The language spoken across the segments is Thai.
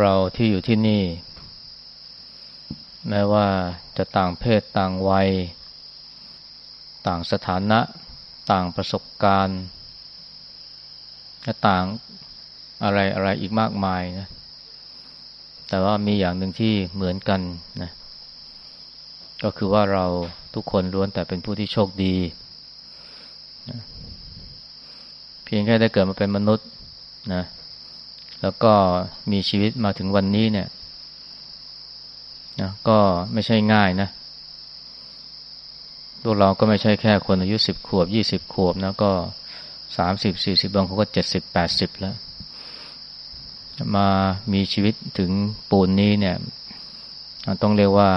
เราที่อยู่ที่นี่ แม้ว่าจะต่างเพศต่างวัย ต่างสถานะ ต่างประสบการณ์และต่างอะไรอะไรอีกมากมายนะ แต่ว่ามีอย่างหนึ่งที่เหมือนกันนะ ก็คือว่าเราทุกคนล้วนแต่เป็นผู้ที่โชคดีนะเพียงแค่ได้เกิดมาเป็นมนุษย์นะ แล้วก็มีชีวิตมาถึงวันนี้เนี่ยนะก็ไม่ใช่ง่ายนะพวกเราก็ไม่ใช่แค่คนอายุสิบขวบยี่สิบขวบนะก็สามสิบสี่สิบบางคนก็เจ็ดสิบแปดสิบแล้ว มามีชีวิตถึงปูนนี้เนี่ย ต้องเรียกว่า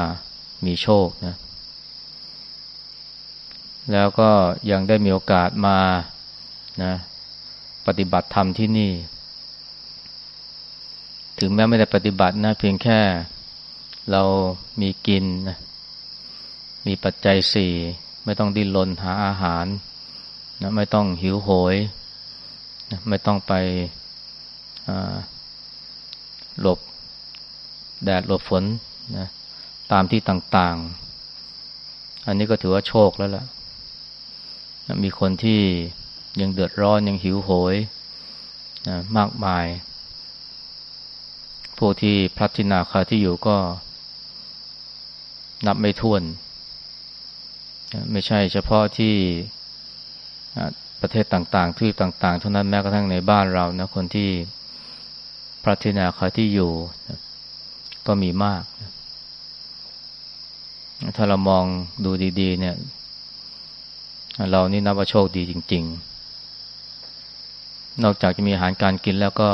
มีโชคนะ แล้วก็ยังได้มีโอกาสมานะ ปฏิบัติธรรมที่นี่ ถึงแม้ไม่ได้ปฏิบัตินะเพียงแค่เรามีกินนะมีปัจจัยสี่ไม่ต้องดิ้นรนหาอาหารนะไม่ต้องหิวโหยนะไม่ต้องไปหลบแดดหลบฝนนะตามที่ต่างๆ อันนี้ก็ถือว่าโชคแล้วล่ะนะมีคนที่ยังเดือดร้อนยังหิวโหยนะมากมาย พวกที่พลัดที่นาคาที่อยู่ก็ นับไม่ถ้วน ไม่ใช่เฉพาะที่ประเทศต่างๆที่ต่างๆ เท่านั้นแม้กระทั่งในบ้านเรานะคนที่พระทินาคาที่อยู่ ก็มีมาก ถ้าเรามองดูดี ๆ เนี่ย เรานี่นับว่าโชคดีจริง ๆ นอกจากจะมีอาหารการกินแล้วก็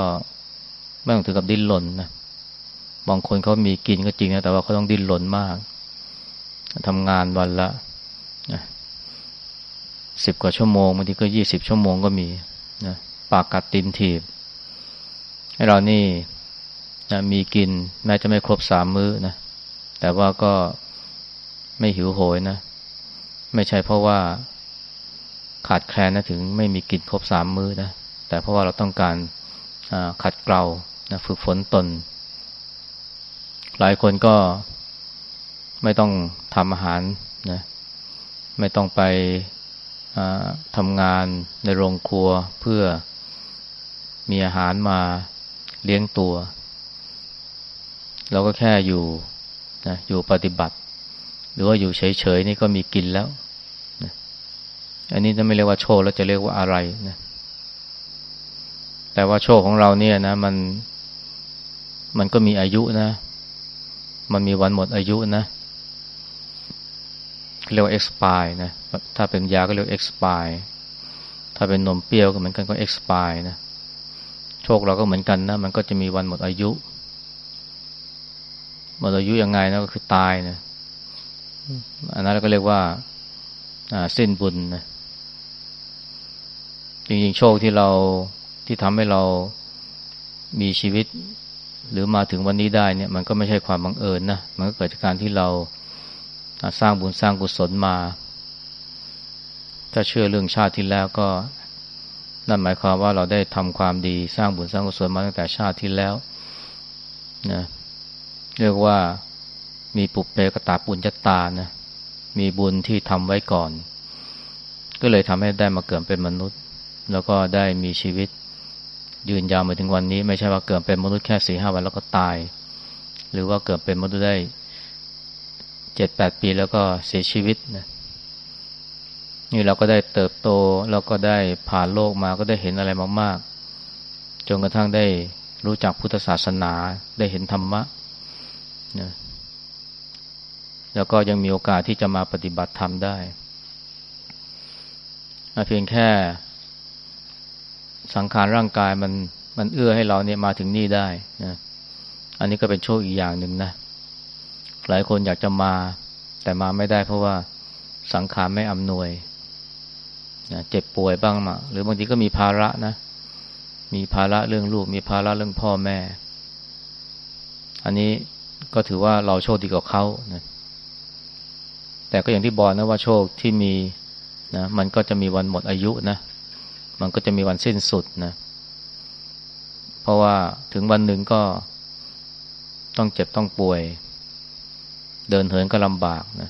ไม่ต้องถึงกับดิ้นรนนะบางคนเขามีกินก็จริงนะแต่ว่าเขาต้องดิ้นรนมากทำงานวันละสิบกว่าชั่วโมงบางทีก็ยี่สิบชั่วโมงก็มีนะปากกัดตินถีบให้เรานี่นะมีกินแม้จะไม่ครบสามมื้อนะแต่ว่าก็ไม่หิวโหยนะ ไม่ใช่เพราะว่าขาดแคลนนะถึงไม่มีกินครบสามมื้อนะแต่เพราะว่าเราต้องการขัดเกลา นะฝึกฝนตน หลายคนก็ไม่ต้องทำอาหารนะไม่ต้องไปทำงานในโรงครัวเพื่อมีอาหารมาเลี้ยงตัว เราก็แค่อยู่นะอยู่ปฏิบัติ หรือว่าอยู่เฉยๆนี่ก็มีกินแล้วนะอันนี้จะไม่เรียกว่าโชว์แล้วจะเรียกว่าอะไรนะแต่ว่าโชคของเราเนี่ยนะ มัน มันก็มีอายุนะ มันมีวันหมดอายุนะเรียกว่า expire นะ ถ้าเป็นยาก็เรียก expire ถ้าเป็นนมเปรี้ยวก็เหมือนกันก็ expire นะ โชคเราก็เหมือนกันนะ มันก็จะมีวันหมดอายุ หมดอายุยังไงนะก็คือตายนะ อันนั้นเราก็เรียกว่าสิ้นบุญนะ จริงๆ โชคที่เราที่ทำให้เรามีชีวิต หรือมาถึงวันนี้ได้เนี่ยมันก็ไม่ใช่ความบังเอิญนะมันก็เกิดจากการที่เราสร้างบุญสร้างกุศลมาถ้าเชื่อเรื่องชาติที่แล้วก็นั่นหมายความว่าเราได้ทำความดีสร้างบุญสร้างกุศลมาตั้งแต่ชาติที่แล้วนะเรียกว่ามีปุเปกตาปุญจตานะมีบุญที่ทำไว้ก่อน ก็เลยทำให้ได้มาเกิดเป็นมนุษย์ แล้วก็ได้มีชีวิต ยืนยาวมาถึงวันนี้ไม่ใช่ว่าเกิดเป็นมนุษย์แค่สี่ห้าวันแล้วก็ตาย หรือว่าเกิดเป็นมนุษย์ได้เจ็ดแปดปีแล้วก็เสียชีวิตนะนี่เราก็ได้เติบโตเราก็ได้ผ่านโลกมาก็ได้เห็นอะไรมากๆจนกระทั่งได้รู้จักพุทธศาสนาได้เห็นธรรมะนะแล้วก็ยังมีโอกาสที่จะมาปฏิบัติธรรมได้เพียงแค่ สังขารร่างกายมันมันเอื้อให้เราเนี่ยมาถึงนี่ได้นะอันนี้ก็เป็นโชคอีกอย่างหนึ่งนะหลายคนอยากจะมา แต่มาไม่ได้เพราะว่าสังขารไม่อำนวยนะเจ็บป่วยบ้างมา หรือบางทีก็มีภาระนะ มีภาระเรื่องลูก มีภาระเรื่องพ่อแม่ อันนี้ก็ถือว่าเราโชคดีกว่าเขานะแต่ก็อย่างที่บอกนะว่าโชคที่มีนะมันก็จะมีวันหมดอายุนะ มันก็จะมีวันสิ้นสุดนะ เพราะว่าถึงวันหนึ่งก็ต้องเจ็บต้องป่วย เดินเหินก็ลำบากนะ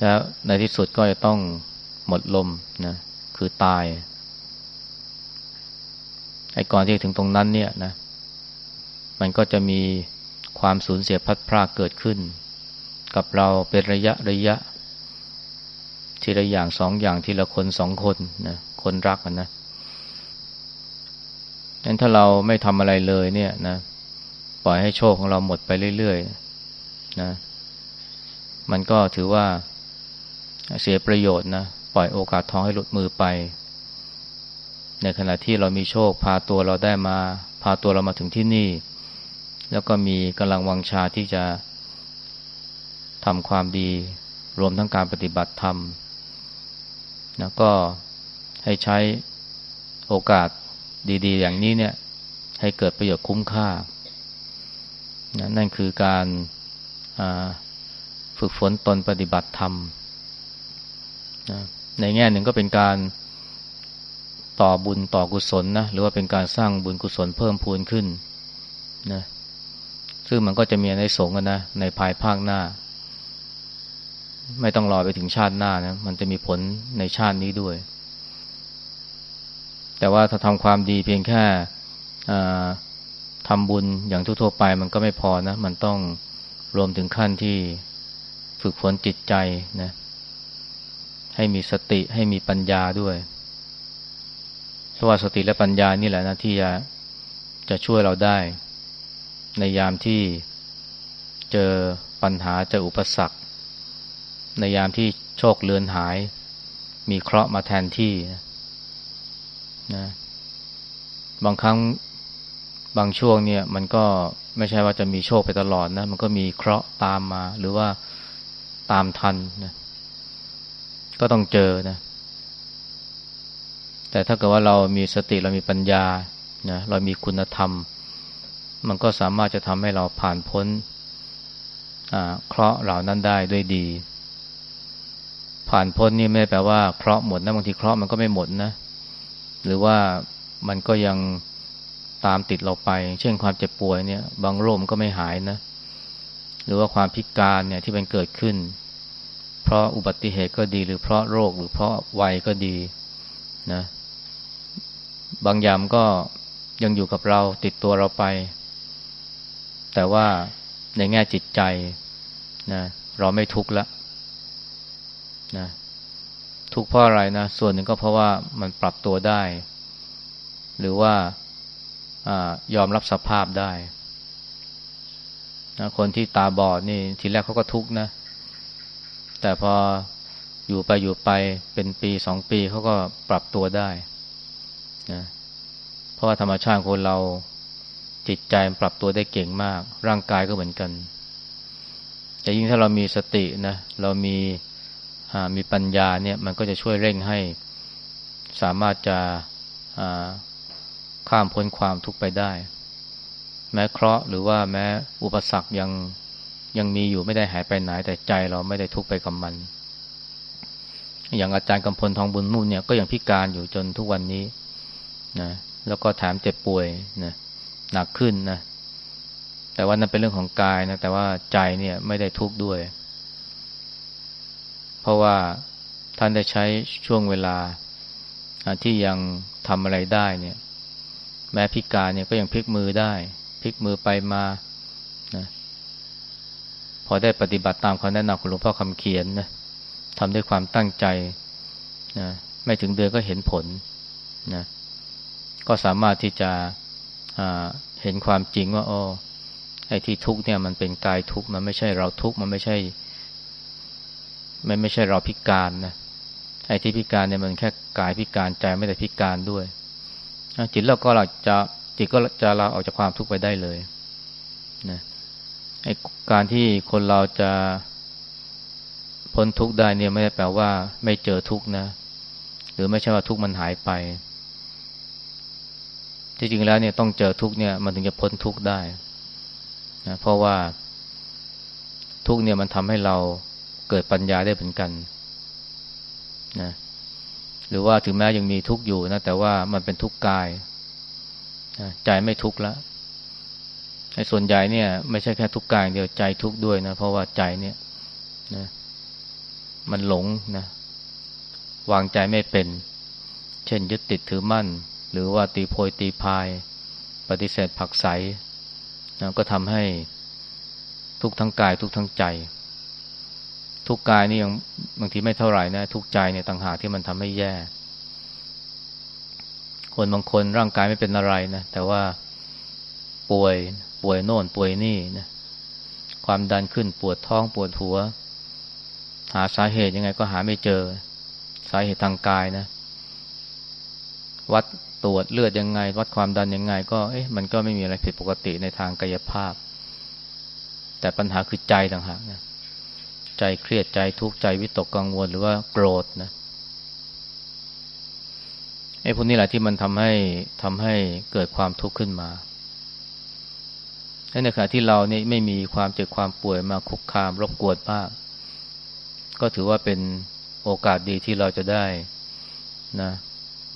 แล้วในที่สุดก็จะต้องหมดลมนะ คือตาย ไอ้ก่อนที่ถึงตรงนั้นเนี่ยนะ มันก็จะมีความสูญเสียพัดพรากเกิดขึ้น กับเราเป็นระยะระยะ ทีละอย่างสองอย่างทีละคนสองคนนะคนรักนะงั้นถ้าเราไม่ทำอะไรเลยเนี่ยนะ ปล่อยให้โชคของเราหมดไปเรื่อยๆนะ มันก็ถือว่าเสียประโยชน์นะ ปล่อยโอกาสทองให้หลุดมือไป ในขณะที่เรามีโชค พาตัวเราได้มา พาตัวเรามาถึงที่นี่ แล้วก็มีกำลังวังชาที่จะทำความดี รวมทั้งการปฏิบัติธรรม นะก็ให้ใช้โอกาสดี ๆ อย่างนี้เนี่ย ให้เกิดประโยชน์คุ้มค่านะนั่นคือการฝึกฝนตนปฏิบัติธรรมนะในแง่หนึ่งก็เป็นการต่อบุญต่อกุศลนะหรือว่าเป็นการสร้างบุญกุศลเพิ่มพูนขึ้นนะซึ่งมันก็จะมีในสงกันนะในภายภาคหน้า ไม่ต้องรอไปถึงชาติหน้านะมันจะมีผลในชาตินี้ด้วย แต่ว่าถ้าทำความดีเพียงแค่ทำบุญอย่างทั่วๆไป มันก็ไม่พอนะ มันต้องรวมถึงขั้นที่ฝึกฝนจิตใจนะให้มีสติให้มีปัญญาด้วย เพราะว่าสติและปัญญานี่แหละนะที่จะจะช่วยเราได้ ในยามที่เจอปัญหาเจออุปสรรค ในยามที่โชคเลือนหาย มีเคราะห์มาแทนที่นะบางครั้งบางช่วงเนี่ย มันก็ไม่ใช่ว่าจะมีโชคไปตลอดนะ มันก็มีเคราะห์ตามมา หรือว่าตามทันนะก็ต้องเจอนะ แต่ถ้าเกิดว่าเรามีสติเรามีปัญญานะเรามีคุณธรรม มันก็สามารถจะทำให้เราผ่านพ้นเคราะห์เหล่านั้นได้ด้วยดี ผ่านพ้นนี่ไม่แปลว่าเคราะห์หมดนะบางทีเคราะห์มันก็ไม่หมดนะ หรือว่ามันก็ยังตามติดเราไป เช่นความเจ็บป่วยเนี่ย บางโรคมันก็ไม่หายนะ หรือว่าความพิการเนี่ยที่มันเกิดขึ้น เพราะอุบัติเหตุก็ดีหรือเพราะโรคหรือเพราะวัยก็ดีนะ บางยางก็ยังอยู่กับเราติดตัวเราไป แต่ว่าในแง่จิตใจนะเราไม่ทุกข์ละ นะทุกข์เพราะอะไรนะ ส่วนหนึ่งก็เพราะว่ามันปรับตัวได้ หรือว่าอยอมรับสภาพได้นะคนที่ตาบอดนี่ทีแรกเขาก็ทุกข์นะ แต่พออยู่ไปอยู่ไปเป็นปีสองปีเขาก็ปรับตัวได้นะเพราะว่าธรรมชาติคนเราจิตใจปรับตัวได้เก่งมาก ร่างกายก็เหมือนกัน แต่ยิ่งถ้าเรามีสตินะ เรามี มีปัญญาเนี่ยมันก็จะช่วยเร่งให้สามารถจะข้ามพ้นความทุกข์ไปได้ แม้เคราะห์หรือว่าแม้อุปสรรคยังยังมีอยู่ไม่ได้หายไปไหนแต่ใจเราไม่ได้ทุกข์ไปกับมัน อย่างอาจารย์กำพลทองบุญมุ่นเนี่ยก็ยังพิการอยู่จนทุกวันนี้นะแล้วก็แถมเจ็บป่วยนะหนักขึ้นนะแต่ว่านั่นเป็นเรื่องของกายนะแต่ว่าใจเนี่ยไม่ได้ทุกข์ด้วย ราะว่าท่านได้ใช้ช่วงเวลาที่ยังทำอะไรได้เนี่ย แม้พิการเนี่ยก็ยังพลิกมือได้ พลิกมือไปมานะพอได้ปฏิบัติตามคำแนะนำของหลวงพ่อคำเขียนนะทำด้วยความตั้งใจนะไม่ถึงเดือนก็เห็นผลนะก็สามารถที่จะเห็นความจริงว่าอ๋อไอ้ที่ทุกเนี่ยมันเป็นกายทุกมันไม่ใช่เราทุกมันไม่ใช่ ไม่ไม่ใช่เราพิการนะไอ้ที่พิการเนี่ยมันแค่กายพิการใจไม่ได้พิการด้วยจิตเราก็เราจะจิตก็จะลาออกจากความทุกข์ไปได้เลยนะไอ้การที่คนเราจะพ้นทุกข์ได้เนี่ยไม่ได้แปลว่า ไม่เจอทุกข์นะ หรือไม่ใช่ว่าทุกข์มันหายไปที่จริงแล้วเนี่ยต้องเจอทุกข์เนี่ยมันถึงจะพ้นทุกข์ได้นะเพราะว่าทุกข์เนี่ยมันทำให้เรา เกิดปัญญาได้เหมือนกันนะหรือว่าถึงแม้ยังมีทุกข์อยู่นะแต่ว่ามันเป็นทุกข์กายนะใจไม่ทุกข์ล้วในส่วนใหญ่เนี่ย ไม่ใช่แค่ทุกข์กายเดียวใจทุกข์ด้วยนะเพราะว่าใจเนี่ยนะมันหลงนะวางใจไม่เป็น เช่นยึดติดถือมั่น หรือว่าตีโพยตีพาย ปฏิเสธผักใสนะก็ทำให้ทุกทั้งกายทุกทั้งใจ ทุกกายนี่ยังบางทีไม่เท่าไหร่นะ ทุกใจเนี่ยต่างหากที่มันทำให้แย่ คนบางคนร่างกายไม่เป็นอะไรนะ แต่ว่าป่วยป่วยโน่นป่วยนี่นะความดันขึ้นปวดท้องปวดหัว หาสาเหตุยังไงก็หาไม่เจอ สาเหตุทางกายนะ วัดตรวจเลือดยังไง วัดความดันยังไง ก็เอ๊ะมันก็ไม่มีอะไรผิดปกติในทางกายภาพ แต่ปัญหาคือใจต่างหากนะ ใจเครียดใจทุกข์ใจวิตกกังวลหรือว่าโกรธนะไอ้พวกนี้แหละที่มันทำให้ทำให้เกิดความทุกข์ขึ้นมาในขณะที่เราเนี่ยไม่มีความเจ็บความป่วยมาคุกคามรบกวนมาก ก็ถือว่าเป็นโอกาสดีที่เราจะได้นะ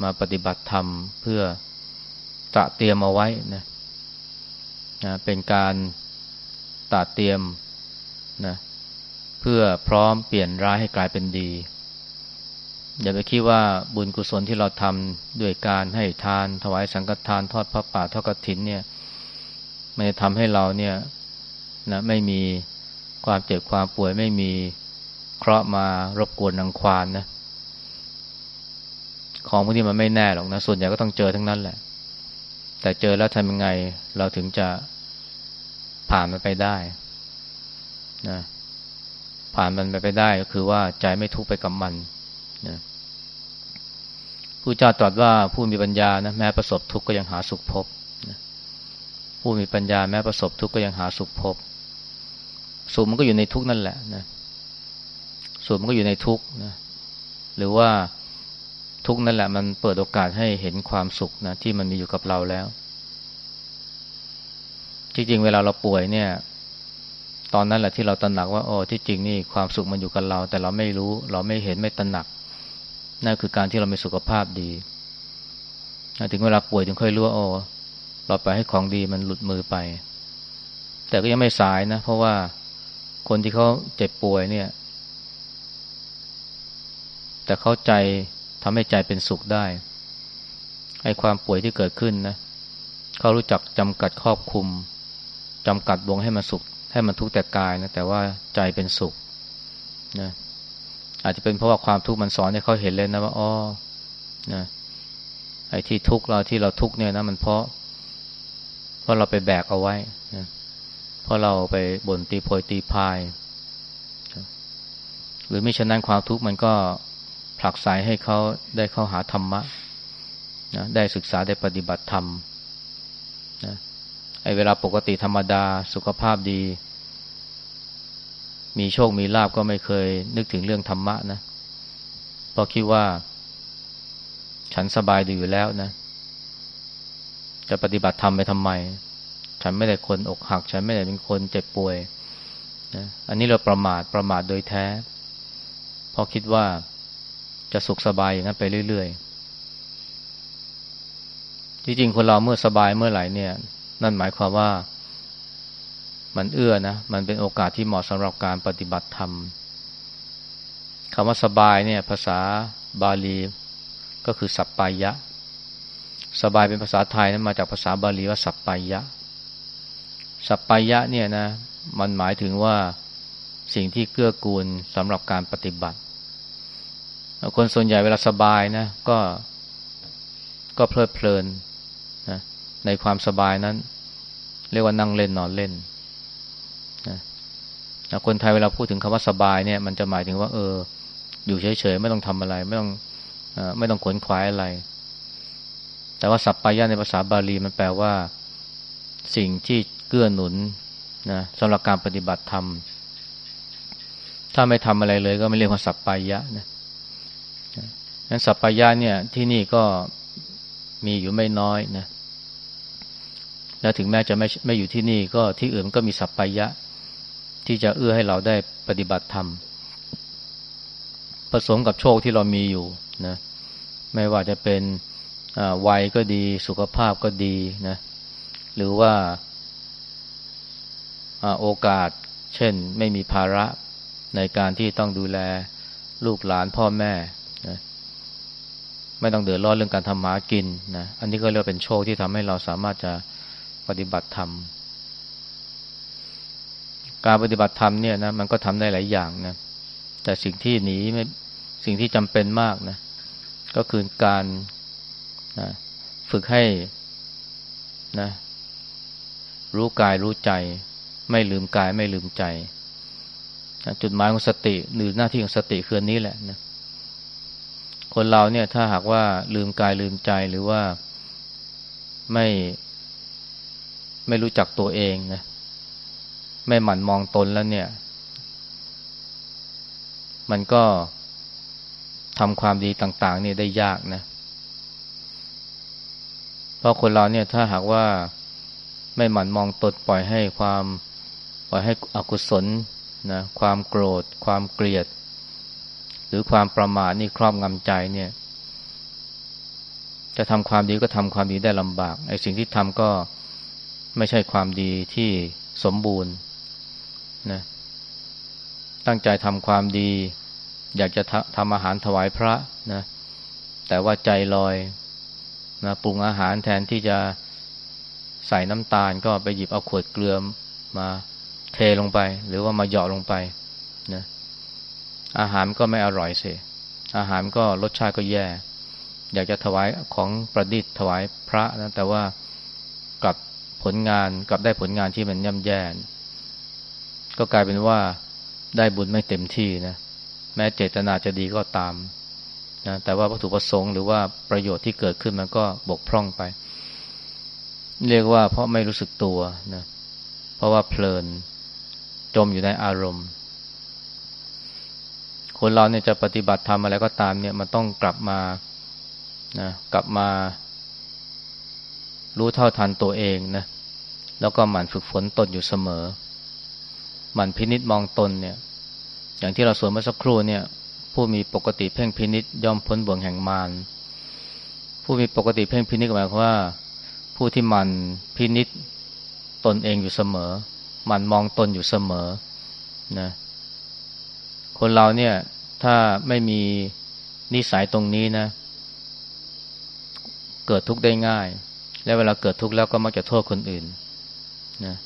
มาปฏิบัติธรรมเพื่อตระเตรียมเอาไว้นะนะเป็นการตระเตรียมนะ เพื่อพร้อมเปลี่ยนร้ายให้กลายเป็นดี อย่าไปคิดว่าบุญกุศลที่เราทำด้วยการให้ทาน ถวายสังฆทานทอดพระป่าทอดกฐินเนี่ยมันจะทำให้เราเนี่ยนะไม่มีความเจ็บความป่วยไม่มีเคราะห์มารบกวนนังควานนะของพวกนี้มันไม่แน่หรอกนะ ส่วนใหญ่ก็ต้องเจอทั้งนั้นแหละ แต่เจอแล้วทำยังไงเราถึงจะผ่านมันไปได้นะ ผ่านมันไปไปได้ก็คือว่าใจไม่ทุกข์ไปกับมันนะผู้เจ้าตรัสว่าผู้มีปัญญานะแม้ประสบทุกข์ก็ยังหาสุขพบผู้มีปัญญาแม้ประสบทุกข์ก็ยังหาสุขพบ สุขมันก็อยู่ในทุกข์นั่นแหละนะสุขมันก็อยู่ในทุกข์นะหรือว่าทุกข์นั่นแหละ มันเปิดโอกาสให้เห็นความสุขนะที่มันมีอยู่กับเราแล้วจริงๆเวลาเราป่วยเนี่ย ตอนนั้นแหละที่เราตระหนักว่าโอ้ที่จริงนี่ความสุขมันอยู่กับเรา แต่เราไม่รู้ เราไม่เห็นไม่ตระหนักนั่นคือการที่เรามีสุขภาพดีถึงเวลาป่วยถึงค่อยรู้ว่าโอ้เราไปให้ของดีมันหลุดมือไป แต่ก็ยังไม่สายนะ เพราะว่าคนที่เขาเจ็บป่วยเนี่ย แต่เข้าใจทำให้ใจเป็นสุขได้ไอ้ความป่วยที่เกิดขึ้นนะเขารู้จักจำกัดครอบคุมจำกัดวงให้มันสุข ให้มันทุกข์แต่กายนะแต่ว่าใจเป็นสุขนะอาจจะเป็นเพราะว่าความทุกข์มันสอนให้เขาเห็นเลยนะว่าอ๋อนะไอ้ที่ทุกข์เราที่เราทุกข์เนี่ยนะมันเพราะเพราะเราไปแบกเอาไว้นะเพราะเราไปบ่นตีโพยตีพาย หรือไม่ฉะนั้นความทุกข์มันก็ผลักไสให้เขาได้เข้าหาธรรมะนะได้ศึกษาได้ปฏิบัติธรรมนะ ไอ้เวลาปกติธรรมดาสุขภาพดี มีโชคมีลาบก็ไม่เคยนึกถึงเรื่องธรรมะนะเพราะคิดว่า ฉันสบายดีอยู่แล้วนะ จะปฏิบัติธรรมไปทำไม ฉันไม่ได้คนอกหัก ฉันไม่ได้เป็นคนเจ็บป่วยนะอันนี้เราประมาทประมาทโดยแท้เพราะคิดว่าจะสุขสบายอย่างนั้นไปเรื่อยๆ จริงๆ คนเราเมื่อสบายเมื่อไหร่เนี่ย นั่นหมายความว่า มันเอื้อนะ มันเป็นโอกาสที่เหมาะสำหรับการปฏิบัติธรรมคำว่าสบายเนี่ย ภาษาบาลีก็คือสัปปายะ สบายเป็นภาษาไทยนั้นมาจากภาษาบาลีว่าสัปปายะ สัปปายะเนี่ยนะ มันหมายถึงว่าสิ่งที่เกื้อกูลสำหรับการปฏิบัติ คนส่วนใหญ่เวลาสบายนะ ก็ก็เพลิดเพลินนะ ในความสบายนั้น เรียกว่านั่งเล่นนอนเล่นนะคนไทยเวลาพูดถึงคำว่าสบายเนี่ย มันจะหมายถึงว่า เออ อยู่เฉยๆไม่ต้องทำอะไร ไม่ต้องอไม่ต้องขวนขวายอะไร แต่ว่าสัพพายะในภาษาบาลีมันแปลว่า สิ่งที่เกื้อหนุนนะสำหรับการปฏิบัติธรรมถ้าไม่ทำอะไรเลย ก็ไม่เรียกว่าสัพพายะนะนั้นสัพพายะเนี่ย ที่นี่ก็มีอยู่ไม่น้อยนะ แล้วถึงแม้จะไม่ไม่อยู่ที่นี่ก็ที่อื่นก็มีสัพพายะ ที่จะเอื้อให้เราได้ปฏิบัติธรรมผสมกับโชคที่เรามีอยู่นะไม่ว่าจะเป็นวัยก็ดีสุขภาพก็ดีนะหรือว่าโอกาส เช่นไม่มีภาระในการที่ต้องดูแลลูกหลานพ่อแม่นะไม่ต้องเดือดร้อนเรื่องการทำหมากินนะอันนี้ก็เรียกเป็นโชคที่ทำให้เราสามารถจะ ฏิบัติธรรม การปฏิบัติธรรมเนี่ยนะมันก็ทำได้หลายอย่างนะแต่สิ่งที่หนีไม่สิ่งที่จำเป็นมากนะก็คือการนะฝึกให้นะรู้กายรู้ใจ ไม่ลืมกายไม่ลืมใจนะจุดหมายของสติหรือหน้าที่ของสติคือนี้แหละนะคนเราเนี่ยถ้าหากว่าลืมกายลืมใจหรือว่าไม่ ไม่รู้จักตัวเองนะไม่หมั่นมองตนแล้วเนี่ย มันก็ทำความดีต่าง ๆ เนี่ยได้ยากนะ เพราะคนเราเนี่ยถ้าหากว่าไม่หมั่นมองตนปล่อยให้ความปล่อยให้อกุศลนะความโกรธ ความเกลียด หรือความประมาทนี่ครอบงำใจเนี่ย จะทำความดีก็ทำความดีได้ลำบากไอ้สิ่งที่ทำก็ ไม่ใช่ความดีที่สมบูรณ์นะตั้งใจทำความดี อยากจะทำอาหารถวายพระนะแต่ว่าใจลอยนะปรุงอาหารแทนที่จะใส่น้ำตาลก็ไปหยิบเอาขวดเกลือมาเทลงไป หรือว่ามาเหยาะลงไปนะอาหารก็ไม่อร่อยเสียอาหารก็รสชาติก็แย่ อยากจะถวายของประดิษฐ์ถวายพระนะแต่ว่า ผลงานกลับได้ผลงานที่มันย่ำแย่ก็กลายเป็นว่าได้บุญไม่เต็มที่นะแม้เจตนาจะดีก็ตามนะแต่ว่าวัตถุประสงค์หรือว่าประโยชน์ที่เกิดขึ้นมันก็บกพร่องไป เรียกว่าเพราะไม่รู้สึกตัวนะเพราะว่าเพลินจมอยู่ในอารมณ์ คนเราเนี่ยจะปฏิบัติทำอะไรก็ตามเนี่ยมันต้องกลับมานะกลับมา รู้เท่าทันตัวเองนะแล้วก็หมั่นฝึกฝนตนอยู่เสมอ หมั่นพินิษมองตนเนี่ย อย่างที่เราสวนเมื่อสักครู่เนี่ย ผู้มีปกติเพ่งพินิษย่อมพ้นบ่วงแห่งมารผู้มีปกติเพ่งพินิษหมายความว่า ผู้ที่หมั่นพินิษตนเองอยู่เสมอ หมั่นมองตนอยู่เสมอนะคนเราเนี่ยถ้าไม่มีนิสัยตรงนี้นะ เกิดทุกข์ได้ง่าย และเวลาเกิดทุกข์แล้วก็มักจะโทษคนอื่นนะ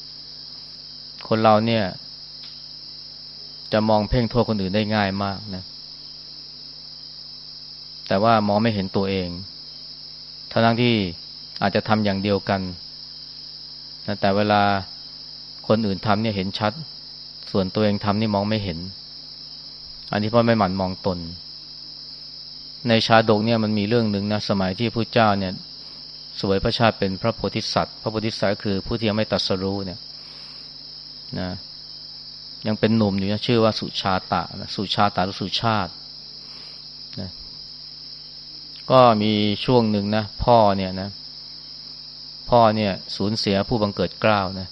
คนเราเนี่ย จะมองเพ่งโทษคนอื่นได้ง่ายมากนะ แต่ว่ามองไม่เห็นตัวเองทั้งที่อาจจะทำอย่างเดียวกันนะแต่เวลาคนอื่นทำเนี่ยเห็นชัด ส่วนตัวเองทำนี่มองไม่เห็น อันนี้เพราะไม่หมั่นมองตน ในชาดกเนี่ยมันมีเรื่องหนึ่งนะสมัยที่พระเจ้าเนี่ย สวยพระชาติเป็นพระโพธิสัตว์ พระโพธิสัตว์คือผู้ที่ยังไม่ตัดสรู้เนี่ยนะยังเป็นหนุ่มอยู่นะชื่อว่าสุชาตะนะสุชาตะหรือสุชาตินะก็มีช่วงหนึ่งนะพ่อเนี่ยนะ พ่อเนี่ยสูญเสียผู้บังเกิดกล้าวนะ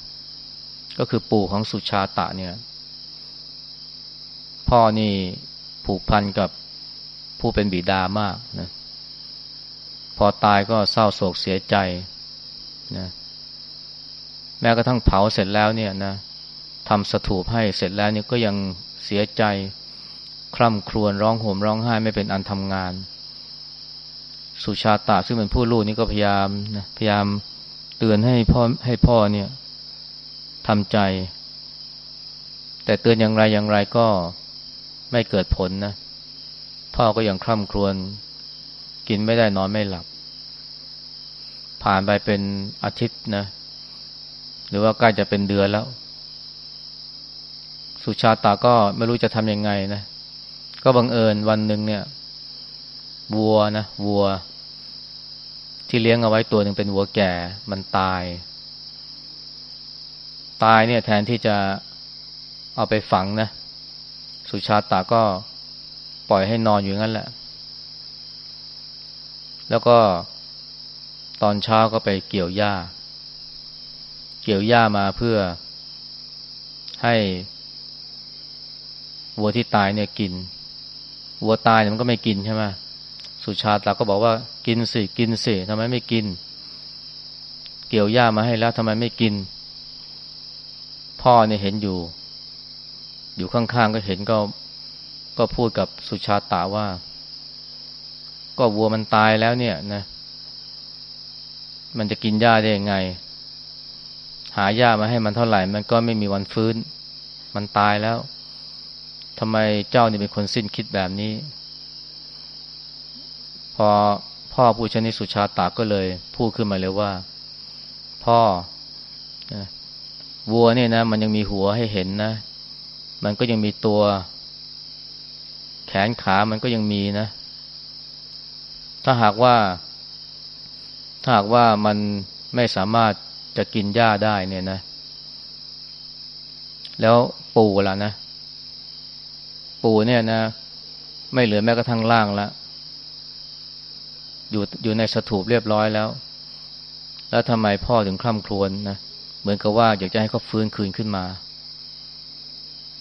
ก็คือปู่ของสุชาตะเนี่ย พ่อนี่ผูกพันกับผู้เป็นบิดามากนะ พอตายก็เศร้าโศกเสียใจนะแม้กระทั่งเผาเสร็จแล้วเนี่ยนะทำสถูปให้เสร็จแล้วเนี่ยก็ยังเสียใจ คร่ำครวญร้องโหมร้องไห้ไม่เป็นอันทำงาน สุชาตาซึ่งเป็นผู้ลูกนี่ก็พยายามนะพยายามเตือนให้พ่อให้พ่อเนี่ยทำใจ แต่เตือนอย่างไรอย่างไรก็ไม่เกิดผลนะ พ่อก็ยังคร่ำครวญ กินไม่ได้นอนไม่หลับ ผ่านไปเป็นอาทิตย์นะ หรือว่าใกล้จะเป็นเดือนแล้ว สุชาตาก็ไม่รู้จะทำยังไงนะ ก็บังเอิญวันหนึ่งเนี่ย วัวนะวัว ที่เลี้ยงเอาไว้ตัวหนึ่งเป็นวัวแก่ มันตาย ตายเนี่ย แทนที่จะเอาไปฝังนะ สุชาตาก็ปล่อยให้นอนอยู่งั้นแหละ แล้วก็ตอนเช้าก็ไปเกี่ยวหญ้า เกี่ยวหญ้ามาเพื่อให้วัวที่ตายเนี่ยกิน วัวตายมันก็ไม่กินใช่ไหมสุชาตาก็บอกว่ากินสิกินสิทำไมไม่กิน เกี่ยวหญ้ามาให้แล้วทำไมไม่กิน พ่อเนี่ยเห็นอยู่ อยู่ข้างๆก็เห็นก็ก็พูดกับสุชาตาว่า ก็วัวมันตายแล้วเนี่ยนะ มันจะกินหญ้าได้ยังไง หาหญ้ามาให้มันเท่าไหร่ มันก็ไม่มีวันฟื้น มันตายแล้วทำไมเจ้านี่เป็นคนสิ้นคิดแบบนี้ พอพ่อผู้ชนิสุชาตาก็เลยพูดขึ้นมาเลยว่า พ่อวัวเนี่ยนะ มันยังมีหัวให้เห็นนะ มันก็ยังมีตัว แขนขามันก็ยังมีนะ ถ้าหากว่า ถ้าหากว่ามันไม่สามารถจะกินหญ้าได้เนี่ยนะ แล้วปูล่ะนะ ปูเนี่ยนะ ไม่เหลือแม้กระทั่งล่างล้วอยู่อยู่ในสถูปเรียบร้อยแล้ว แล้วทำไมพ่อถึงคร่ำครวญนะเหมือนกับว่าอยากจะให้เขาฟื้นคืนขึ้นมา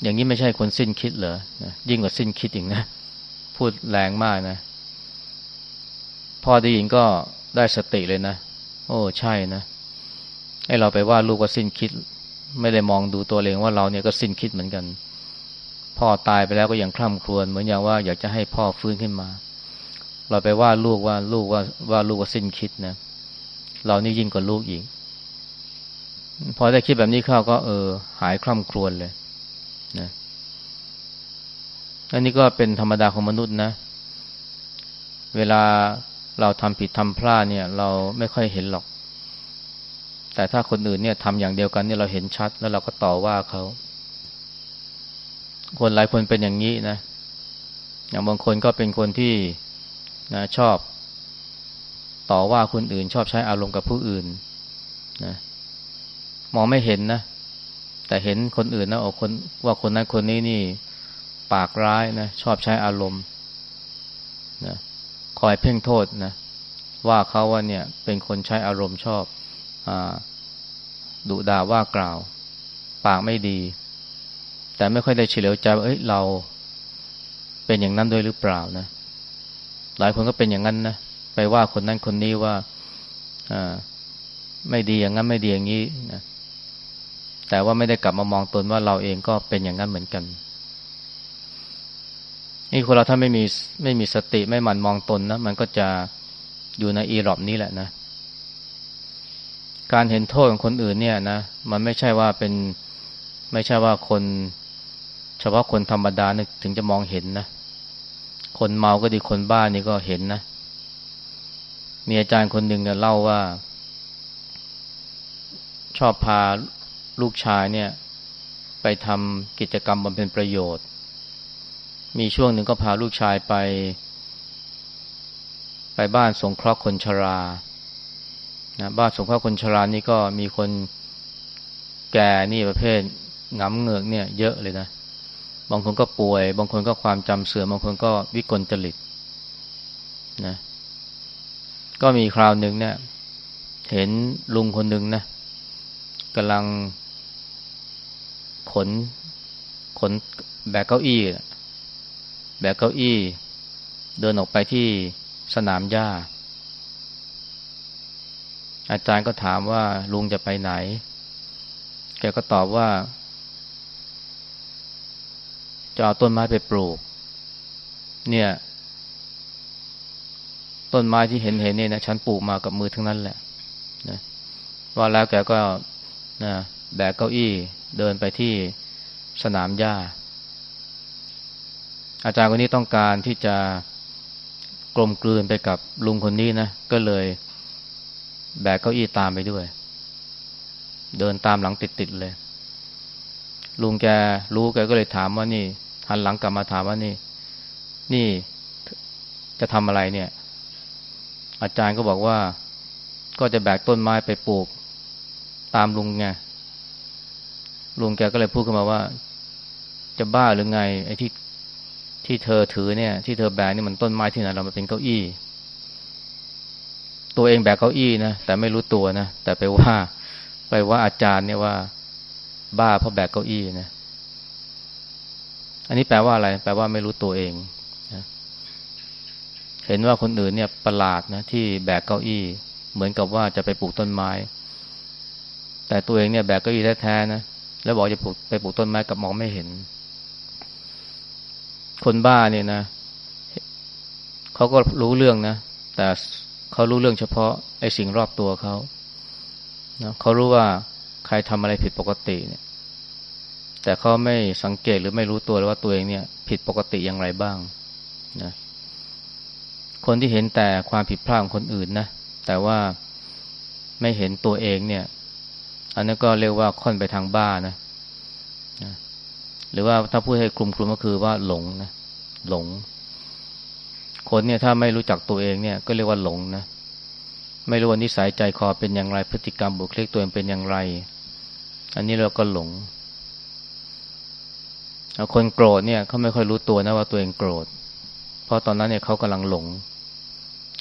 อย่างนี้ไม่ใช่คนสิ้นคิดเหรอนะยิ่งกว่าสิ้นคิดอีกนะ พูดแรงมากนะ พ่อได้ยินก็ได้สติเลยนะ โอ้ใช่นะไอเราไปว่าลูกว่าสิ้นคิด ไม่ได้มองดูตัวเองว่าเราเนี่ยก็สิ้นคิดเหมือนกัน พ่อตายไปแล้วก็ยังคร่ำครวญเหมือนอย่างว่าอยากจะให้พ่อฟื้นขึ้นมา เราไปว่าลูกว่าลูกว่าว่าลูกว่าสิ้นคิดนะ เรานี่ยิ่งกว่าลูกอีกพอได้คิดแบบนี้เข้าก็เออ หายคล่ำครวญเลยนะอันนี้ก็เป็นธรรมดาของมนุษย์นะ เวลา เราทำผิดทำพลาดเนี่ย เราไม่ค่อยเห็นหรอก แต่ถ้าคนอื่นเนี่ยทำอย่างเดียวกันเนี่ยเราเห็นชัด แล้วเราก็ต่อว่าเขา คนหลายคนเป็นอย่างนี้นะ อย่างบางคนก็เป็นคนที่นะชอบต่อว่าคนอื่น ชอบใช้อารมณ์กับผู้อื่นนะมองไม่เห็นนะ แต่เห็นคนอื่นนะโอ้คนว่าคนนั้นคนนี้นี่ ปากร้ายนะ ชอบใช้อารมณ์นะ คอยเพ่งโทษนะว่าเขาว่าเนี่ยเป็นคนใช้อารมณ์ชอบอดุด่าว่ากล่าว ปากไม่ดี แต่ไม่ค่อยได้เฉลียวใจว่าเอ้ยเราเป็นอย่างนั้นด้วยหรือเปล่านะหลายคนก็เป็นอย่างนั้นนะไปว่าคนนั้นคนนี้ว่าไม่ดีอย่างนั้นไม่ดีอย่างนี้นะแต่ว่าไม่ได้กลับมามองตนว่าเราเองก็เป็นอย่างนั้นเหมือนกัน นี่คนเราถ้าไม่มีไม่มีสติไม่หมั่นมองตนนะมันก็จะอยู่ในอีรอบนี้แหละนะ การเห็นโทษของคนอื่นเนี่ยนะมันไม่ใช่ว่าเป็นไม่ใช่ว่าคน เฉพาะคนธรรมดาถึงจะมองเห็นนะ คนเมาก็ดีคนบ้านี่ก็เห็นนะ มีอาจารย์คนหนึ่งเนี่ยเล่าว่า ชอบพาลูกชายเนี่ย ไปทำกิจกรรมบำเพ็ญประโยชน์ มีช่วงหนึ่งก็พาลูกชายไป ไปบ้านสงเคราะห์คนชรานะบ้านสงเคราะห์คนชรานี่ก็มีคนแก่นี่ประเภทงำเงือกเนี่ย เยอะเลยนะ บางคนก็ป่วย บางคนก็ความจำเสื่อมบางคนก็วิกลจริตนะ ก็มีคราวหนึ่งเนี่ย เห็นลุงคนหนึ่งนะกำลังขนขนแบกเก้าอี้ แบกเก้าอี้ เดินออกไปที่สนามหญ้า อาจารย์ก็ถามว่าลุงจะไปไหน แกก็ตอบว่าจะเอาต้นไม้ไปปลูก เนี่ย ต้นไม้ที่เห็นเห็นเนี่ยนะฉันปลูกมากับมือทั้งนั้นแหละนะว่าแล้วแกก็นะแบกเก้าอี้ เดินไปที่สนามหญ้า อาจารย์คนนี้ต้องการที่จะกลมกลืนไปกับลุงคนนี้นะ ก็เลยแบกเก้าอี้ตามไปด้วย เดินตามหลังติดๆเลย ลุงแกรู้แกก็เลยถามว่านี่ หันหลังกลับมาถามว่านี่ นี่จะทำอะไรเนี่ย อาจารย์ก็บอกว่า ก็จะแบกต้นไม้ไปปลูก ตามลุงไงลุงแกก็เลยพูดขึ้นมาว่า จะบ้าหรือไง ไอ้ที่ ที่เธอถือเนี่ย ที่เธอแบกนี่มันต้นไม้ที่ไหนเรามาเป็นเก้าอี้ ตัวเองแบกเก้าอี้นะแต่ไม่รู้ตัวนะแต่ไปว่า ไปว่าอาจารย์เนี่ยว่า บ้าเพราะแบกเก้าอี้นะอันนี้แปลว่าอะไร แปลว่าไม่รู้ตัวเองนะเห็นว่าคนอื่นเนี่ยประหลาดนะที่แบกเก้าอี้ เหมือนกับว่าจะไปปลูกต้นไม้ แต่ตัวเองเนี่ยแบกเก้าอี้แท้ๆนะแล้วบอกจะปลูกไปปลูกต้นไม้กับมองไม่เห็น คนบ้าเนี่ยนะเขาก็รู้เรื่องนะ แต่เขารู้เรื่องเฉพาะไอ้สิ่งรอบตัวเขานะเขารู้ว่าใครทำอะไรผิดปกติเนี่ย แต่เขาไม่สังเกตหรือไม่รู้ตัวเลยว่าตัวเองเนี่ย ผิดปกติอย่างไรบ้างนะคนที่เห็นแต่ความผิดพลาดของคนอื่นนะแต่ว่าไม่เห็นตัวเองเนี่ย อันนั้นก็เรียกว่าค่อนไปทางบ้านะนะ หรือว่าถ้าพูดให้คลุมคลุมก็คือว่าหลงนะหลง คนเนี่ยถ้าไม่รู้จักตัวเองเนี่ย ก็เรียกว่าหลงนะไม่รู้ว่านิสัยใจคอเป็นอย่างไรพฤติกรรมบุคลิกตัวเองเป็นอย่างไร อันนี้เราก็หลงคนโกรธเนี่ยเขาไม่ค่อยรู้ตัวนะว่าตัวเองโกรธ เพราะตอนนั้นเนี่ยเขากำลังหลง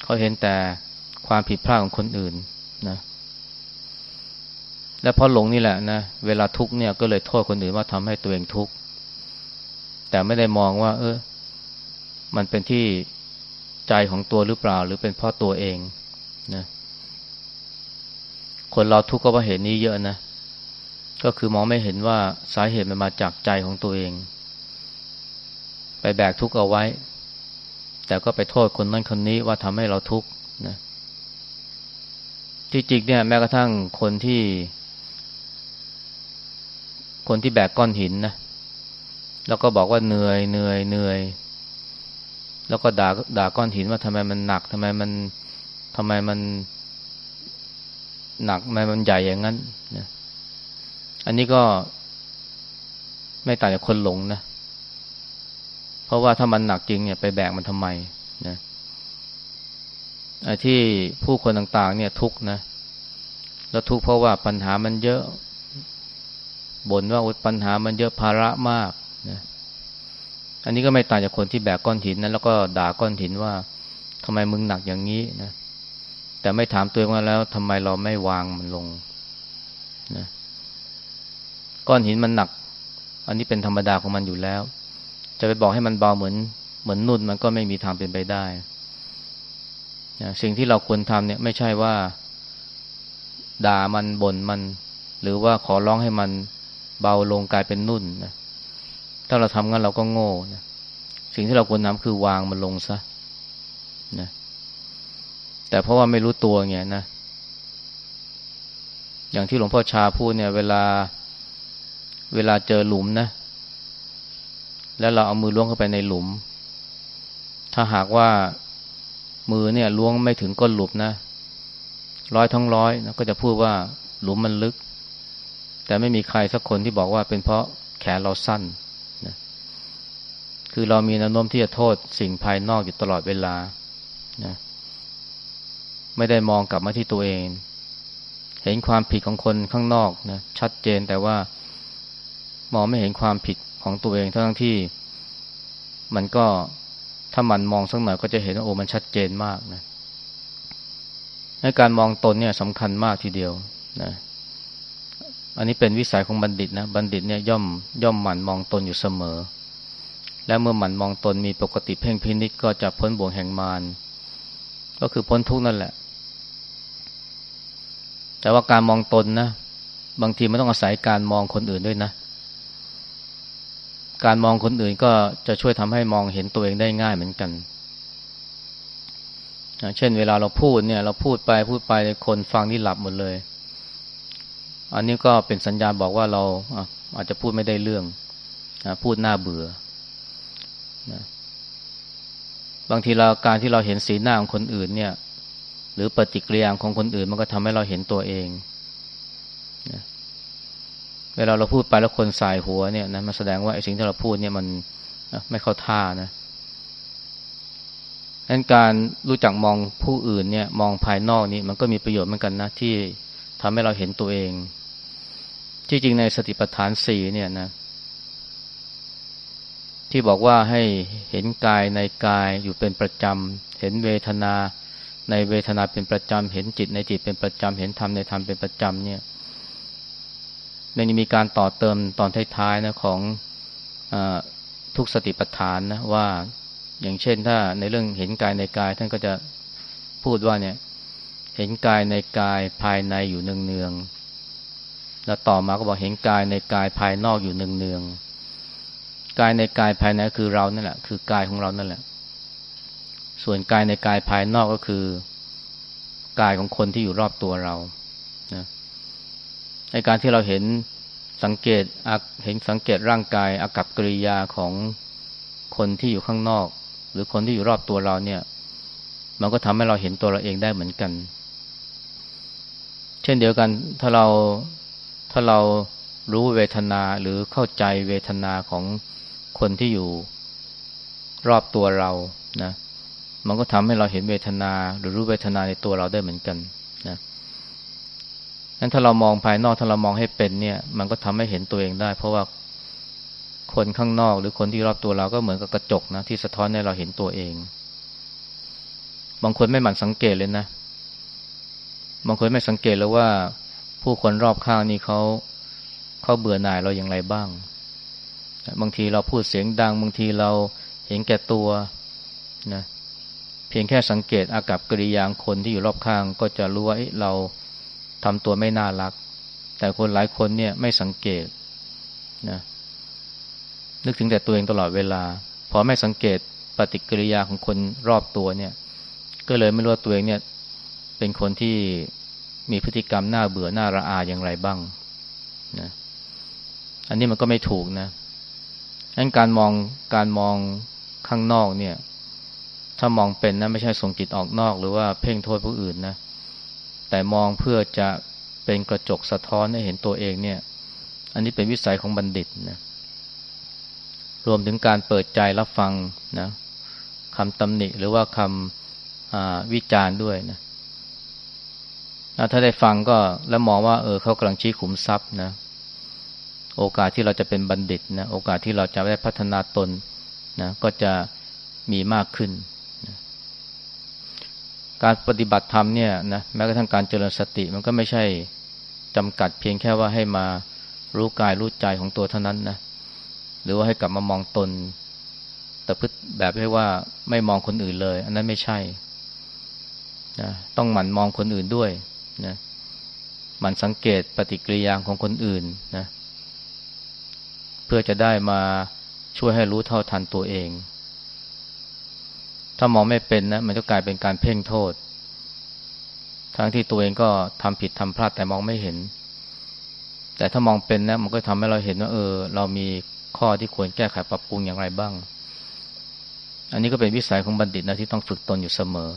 เขาเห็นแต่ความผิดพลาดของคนอื่นนะและพอหลงนี่แหละนะเวลาทุกเนี่ยก็เลยโทษคนอื่นว่าทำให้ตัวเองทุกข์ แต่ไม่ได้มองว่า เออ มันเป็นที่ใจของตัวหรือเปล่า หรือเป็นเพราะตัวเองนะคนเราทุกข์ก็เพราะเหตุนี้เยอะนะก็คือมองไม่เห็นว่าสาเหตุมันมาจากใจของตัวเอง ไปแบกทุกข์เอาไว้ แต่ก็ไปโทษคนนั้นคนนี้ว่าทำให้เราทุกข์นะที่จริงเนี่ยแม้กระทั่งคนที่ คนที่แบกก้อนหินนะ แล้วก็บอกว่าเหนื่อยเหนื่อยเหนื่อย แล้วก็ด่าด่าก้อนหินว่าทำไมมันหนักทำไมมันทำไมมันหนักทำไมมันใหญ่อย่างนั้นนะอันนี้ก็ไม่ต่างจากคนหลงนะ เพราะว่าถ้ามันหนักจริงเนี่ยไปแบกมันทำไมนะที่ผู้คนต่างๆ เนี่ยทุกนะ แล้วทุกเพราะว่าปัญหามันเยอะบ่นว่าปัญหามันเยอะภาระมาก อันนี้ก็ไม่ต่างจากคนที่แบกก้อนหินนะแล้วก็ด่าก้อนหินว่าทำไมมึงหนักอย่างนี้นะแต่ไม่ถามตัวเองว่าแล้วทำไมเราไม่วางมันลงนะก้อนหินมันหนัก อันนี้เป็นธรรมดาของมันอยู่แล้ว จะไปบอกให้มันเบาเหมือน เหมือนนุ่นมันก็ไม่มีทางเป็นไปได้นะสิ่งที่เราควรทำเนี่ย ไม่ใช่ว่า ด่ามันบ่นมัน หรือว่าขอร้องให้มันเบาลงกลายเป็นนุ่นนะ ถ้าเราทำงั้นเราก็โง่นะสิ่งที่เราควรทำคือวางมันลงซะนะแต่เพราะว่าไม่รู้ตัวไงนะอย่างที่หลวงพ่อชาพูดเนี่ย เวลาเวลาเจอหลุมนะ แล้วเราเอามือล้วงเข้าไปในหลุม ถ้าหากว่ามือเนี่ยล้วงไม่ถึงก้นหลุมนะ ร้อยทั้งร้อยนะก็จะพูดว่าหลุมมันลึก แต่ไม่มีใครสักคนที่บอกว่าเป็นเพราะแขนเราสั้น คือเรามีแนวโน้มที่จะโทษสิ่งภายนอกอยู่ตลอดเวลานะไม่ได้มองกลับมาที่ตัวเอง เห็นความผิดของคนข้างนอกนะชัดเจนแต่ว่ามองไม่เห็นความผิดของตัวเองทั้งที่ มันก็ถ้ามันมองสักหน่อยก็จะเห็นว่าโอ้มันชัดเจนมากนะในการมองตนเนี่ยสำคัญมากทีเดียวนะอันนี้เป็นวิสัยของบัณฑิตนะ บัณฑิตเนี่ยย่อมย่อมหมั่นมองตนอยู่เสมอ และเมื่อหมั่นมองตนมีปกติเพ่งพินิจก็จะพ้นบ่วงแห่งมารก็คือพ้นทุกนั่นแหละ แต่ว่าการมองตนนะ บางทีไมันต้องอาศัยการมองคนอื่นด้วยนะ การมองคนอื่นก็จะช่วยทำให้มองเห็นตัวเองได้ง่ายเหมือนกัน เช่น เวลาเราพูดเนี่ย เราพูดไปพูดไปคนฟังนี่หลับหมดเลย อันนี้ก็เป็นสัญญาณบอกว่าเราอาจจะพูดไม่ได้เรื่อง พูดหน้าเบื่อ นะบางทีเราการที่เราเห็นสีหน้าของคนอื่นเนี่ย หรือปฏิกิริยาของคนอื่น มันก็ทำให้เราเห็นตัวเองนะเวลาเราพูดไปแล้วคนสายหัวเนี่ยนะมันแสดงว่าไอ้สิ่งที่เราพูดเนี่ยมันไม่เข้าท่านะดังการรู้จักมองผู้อื่นเนี่ย มองภายนอกนี่มันก็มีประโยชน์เหมือนกันนะที่ทำให้เราเห็นตัวเอง ที่จริงในสติปัฏฐานสี่เนี่ยนะ ที่บอกว่าให้เห็นกายในกายอยู่เป็นประจำ เห็นเวทนา ในเวทนาเป็นประจำ เห็นจิตในจิตเป็นประจำ เห็นธรรมในธรรมเป็นประจำเนี่ยในนี้มีการต่อเติมตอนท้ายๆนะของอทุกสติปัฏฐานนะว่าอย่างเช่นถ้าในเรื่องเห็นกายในกาย ท่านก็จะพูดว่าเนี่ยเห็นกายในกายภายในอยู่เนืองๆแล้วต่อมาก็บอกเห็นกายในกายภายนอกอยู่เนืองๆ กายในกายภายในคือเรานั่นแหละ คือกายของเรานั่นแหละ ส่วนกายในกายภายนอกก็คือกายของคนที่อยู่รอบตัวเรานะในการที่เราเห็นสังเกตเห็นสังเกตร่างกายอากับกิริยาของคนที่อยู่ข้างนอก หรือคนที่อยู่รอบตัวเราเนี่ย มันก็ทำให้เราเห็นตัวเราเองได้เหมือนกัน เช่นเดียวกัน ถ้าเราถ้าเรารู้เวทนาหรือเข้าใจเวทนาของ คนที่อยู่รอบตัวเรานะ มันก็ทำให้เราเห็นเวทนา หรือรู้เวทนาในตัวเราได้เหมือนกันนะงั้นถ้าเรามองภายนอกถ้าเรามองให้เป็นเนี่ย มันก็ทำให้เห็นตัวเองได้ เพราะว่าคนข้างนอกหรือคนที่รอบตัวเราก็เหมือนกับกระจกนะที่สะท้อนให้เราเห็นตัวเอง บางคนไม่หมั่นสังเกตเลยนะ บางคนไม่สังเกตเลยว่า ผู้คนรอบข้างนี่เขาเขาเบื่อหน่ายเราอย่างไรบ้าง บางทีเราพูดเสียงดัง บางทีเราเห็นแก่ตัวนะเพียงแค่สังเกตอากับกิริยาคนที่อยู่รอบข้าง ก็จะรู้ว่าเราทำตัวไม่น่ารัก แต่คนหลายคนเนี่ยไม่สังเกตนะนึกถึงแต่ตัวเองตลอดเวลาพอไม่สังเกตปฏิกิริยาของคนรอบตัวเนี่ย ก็เลยไม่รู้ว่าตัวเองเนี่ย เป็นคนที่มีพฤติกรรมน่าเบื่อหน้าระอาอย่างไรบ้างนะอันนี้มันก็ไม่ถูกนะ งั้นการมองการมองข้างนอกเนี่ย ถ้ามองเป็นนะไม่ใช่ส่งจิตออกนอก หรือว่าเพ่งโทษผู้อื่นนะ แต่มองเพื่อจะเป็นกระจกสะท้อนให้เห็นตัวเองเนี่ย อันนี้เป็นวิสัยของบัณฑิตนะ รวมถึงการเปิดใจรับฟังนะคำตำหนิหรือว่าคำวิจารณ์ด้วยนะถ้าได้ฟังก็แล้วมองว่า เออเขากำลังชี้ขุมทรัพย์นะ โอกาสที่เราจะเป็นบัณฑิตนะโอกาสที่เราจะได้พัฒนาตนนะก็จะมีมากขึ้นนะการปฏิบัติธรรมเนี่ยนะแม้กระทั่งการเจริญสติมันก็ไม่ใช่จำกัดเพียงแค่ว่าให้มารู้กายรู้ใจของตัวเท่านั้นนะหรือว่าให้กลับมามองตนแต่พึ่แบบที่ว่าไม่มองคนอื่นเลย อันนั้นไม่ใช่นะต้องหมั่นมองคนอื่นด้วยนะหมั่นสังเกตปฏิกิริยาของคนอื่นนะ เพื่อจะได้มาช่วยให้รู้เท่าทันตัวเอง ถ้ามองไม่เป็นนะมันก็กลายเป็นการเพ่งโทษ ทั้งที่ตัวเองก็ทำผิดทำพลาดแต่มองไม่เห็น แต่ถ้ามองเป็นนะมันก็ทำให้เราเห็นว่าเออ เรามีข้อที่ควรแก้ไขปรับปรุงอย่างไรบ้าง อันนี้ก็เป็นวิสัยของบัณฑิตนะที่ต้องฝึกตนอยู่เสมอ